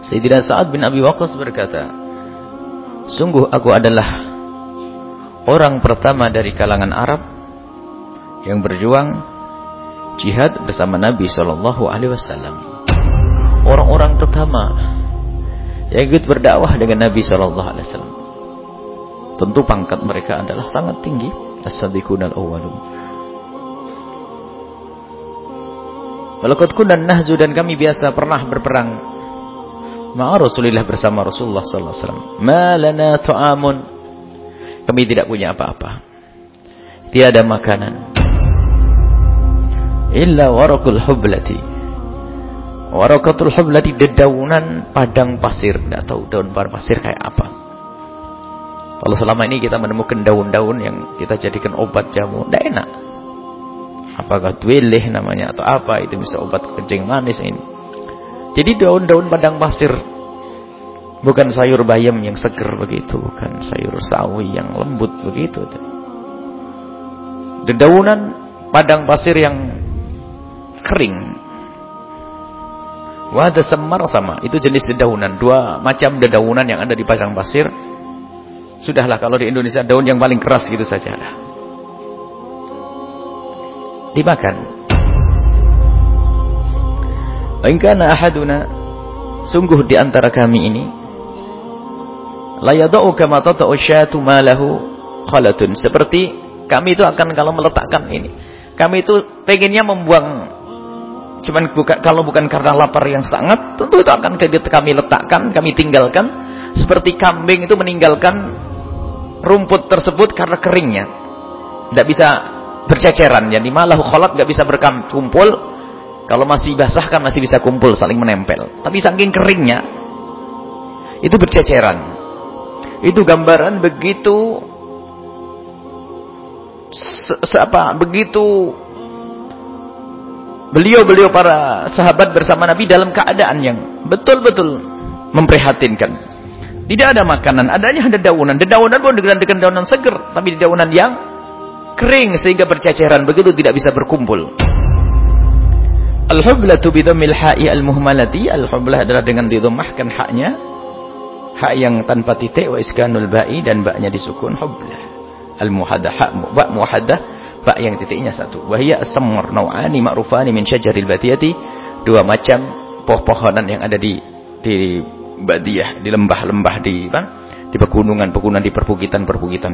Sayyidina Sa'ad bin Abi Waqqas berkata, Sungguh aku adalah orang pertama dari kalangan Arab yang berjuang jihad bersama Nabi Shallallahu Alaihi Wasallam. Orang-orang pertama yang ikut berdakwah dengan Nabi Shallallahu Alaihi Wasallam. Tentu pangkat mereka adalah sangat tinggi. As-sabiqun al-awwalun. Walaqad kunna nahzu dan kami biasa pernah berperang ma'a Rasulillah bersama Rasulullah sallallahu alaihi wasallam. Ma lana tu'amun. Kami tidak punya apa-apa. Tiada makanan. Illa warakul hublati. Warakatul hublati dedaunan padang pasir. Tidak tahu daun pasir kayak apa. Kalau selama ini kita menemukan daun-daun yang kita jadikan obat jamu, tidak enak. Apakah dueleh namanya atau apa itu bisa obat kencing manis ini. Jadi daun-daun padang pasir bukan sayur bayam yang seger begitu, bukan sayur sawi yang lembut begitu. Dedaunan padang pasir yang kering. Wada semar sama, itu jenis dedaunan, dua macam dedaunan yang ada di padang pasir. Sudahlah kalau di Indonesia daun yang paling keras gitu saja dimakan. Ingkana ahaduna sungguh di antara kami ini la kama tata'u syatu malahu khalatun. Seperti kami itu akan kalau meletakkan ini kami itu pengennya membuang cuman bukan kalau bukan karena lapar yang sangat tentu itu akan kami letakkan kami tinggalkan. Seperti kambing itu meninggalkan rumput tersebut karena keringnya. Tidak bisa berceceran jadi malah kholat gak bisa berkumpul kalau masih basah kan masih bisa kumpul saling menempel. Tapi saking keringnya itu berceceran. Itu gambaran begitu apa begitu beliau-beliau para sahabat bersama Nabi dalam keadaan yang betul-betul memprihatinkan. Tidak ada makanan adanya ada daunan. Dedaunan pun dengan daunan seger tapi daunan yang kering sehingga berceceran. Begitu tidak bisa berkumpul al-hublatu bidhammil ha'i al-muhmalati. Al-hublah adalah dengan didhammahkan haknya. Hak yang tanpa titik. Wa iskanul ba'i dan baknya disukun hublah. Al-muhadah hak ba muhadah ba yang titiknya satu. Wahia as-samr naw'ani ma'rufani min syajaril batiyati. Dua macam pohon-pohonan yang ada di di badiyah di lembah-lembah di di pegunungan-pegunungan di perbukitan-perbukitan